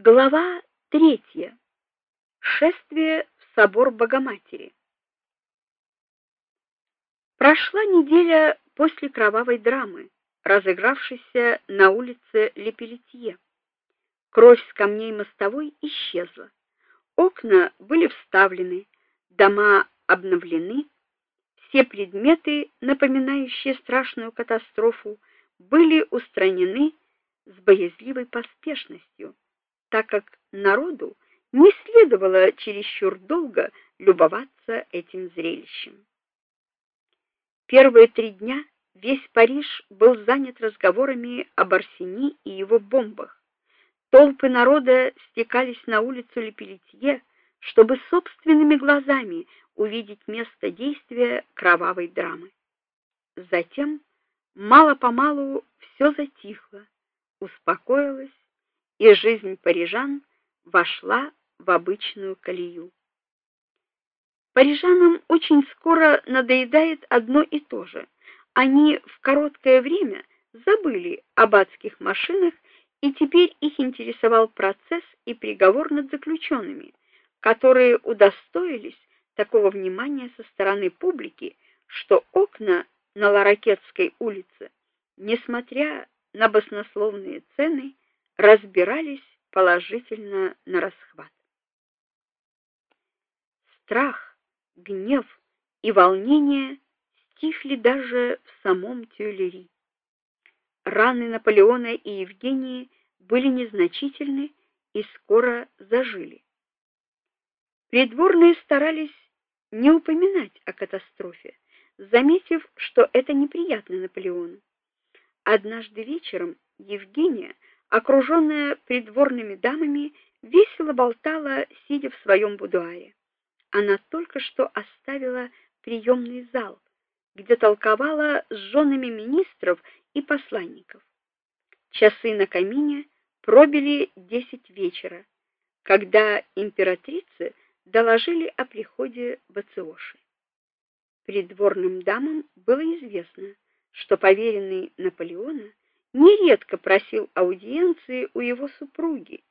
Глава третья. Шествие в собор Богоматери. Прошла неделя после кровавой драмы, разыгравшейся на улице Лепелетье. Кровь с камней мостовой исчезла. Окна были вставлены, дома обновлены, все предметы, напоминающие страшную катастрофу, были устранены с боязливой поспешностью так как народу не следовало чересчур долго любоваться этим зрелищем. Первые три дня весь Париж был занят разговорами об Арсени и его бомбах. Толпы народа стекались на улицу Лепелетье, чтобы собственными глазами увидеть место действия кровавой драмы. Затем мало-помалу все затихло, успокоилось и жизнь парижан вошла в обычную колею. Парижанам очень скоро надоедает одно и то же. Они в короткое время забыли об адских машинах, и теперь их интересовал процесс и приговор над заключенными, которые удостоились такого внимания со стороны публики, что окна на Ларакетской улице, несмотря на баснословные цены, разбирались положительно на расхват. Страх, гнев и волнение стихли даже в самом Тюильри. Раны Наполеона и Евгении были незначительны и скоро зажили. Придворные старались не упоминать о катастрофе, заметив, что это неприятно Наполеону. Однажды вечером Евгения окруженная придворными дамами, весело болтала, сидя в своем будуаре. Она только что оставила приемный зал, где толковала с женами министров и посланников. Часы на камине пробили десять вечера, когда императрице доложили о приходе Бациоши. Придворным дамам было известно, что поверенный Наполеона нередко просил аудиенции у его супруги,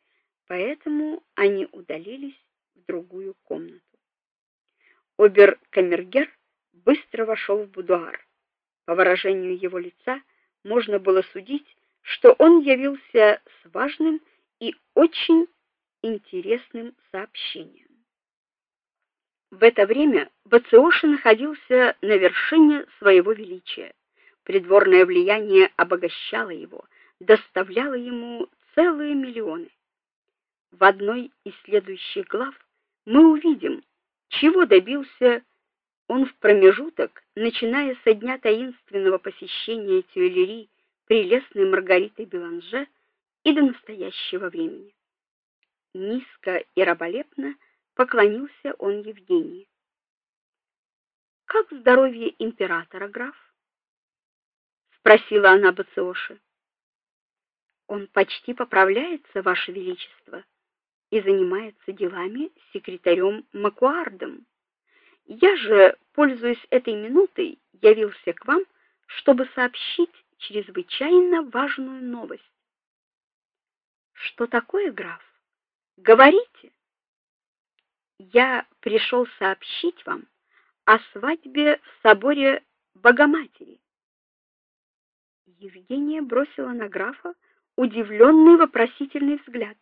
поэтому они удалились в другую комнату. Обер-камергер быстро вошел в будуар. По выражению его лица можно было судить, что он явился с важным и очень интересным сообщением. В это время Бациоши находился на вершине своего величия. Придворное влияние обогащало его, доставляло ему целые миллионы. В одной из следующих глав мы увидим, чего добился он в промежуток, начиная со дня таинственного посещения Тюильри прелестной Маргариты Беланже и до настоящего времени. Низко и раболепно поклонился он Евгении. Как здоровье императора, граф? Спросила она Бациоши. Он почти поправляется, ваше величество, и занимается делами с секретарем Макуардом. Я же, пользуясь этой минутой, явился к вам, чтобы сообщить чрезвычайно важную новость. Что такое, граф? Говорите. Я пришел сообщить вам о свадьбе в соборе Богоматери. Евгения бросила на графа удивленный вопросительный взгляд.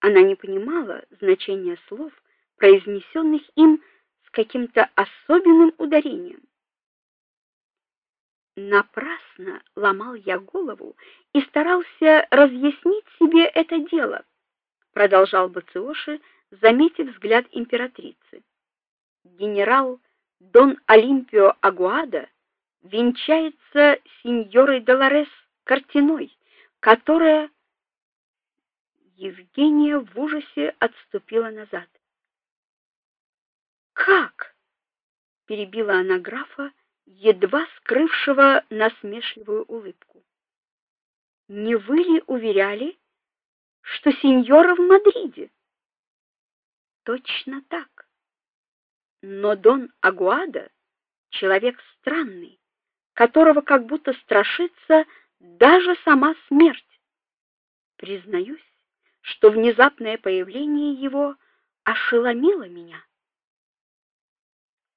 Она не понимала значения слов, произнесенных им с каким-то особенным ударением. Напрасно ломал я голову и старался разъяснить себе это дело, продолжал Бациоши, заметив взгляд императрицы. Генерал Дон Олимпио Агуада венчается сеньорой Долорес Картиной, которая Евгения в ужасе отступила назад. Как? перебила она графа, едва скрывшего насмешливую улыбку. Не вы ли уверяли, что сеньора в Мадриде? Точно так. Но Дон Агуада человек странный, которого как будто страшится даже сама смерть. Признаюсь, что внезапное появление его ошеломило меня.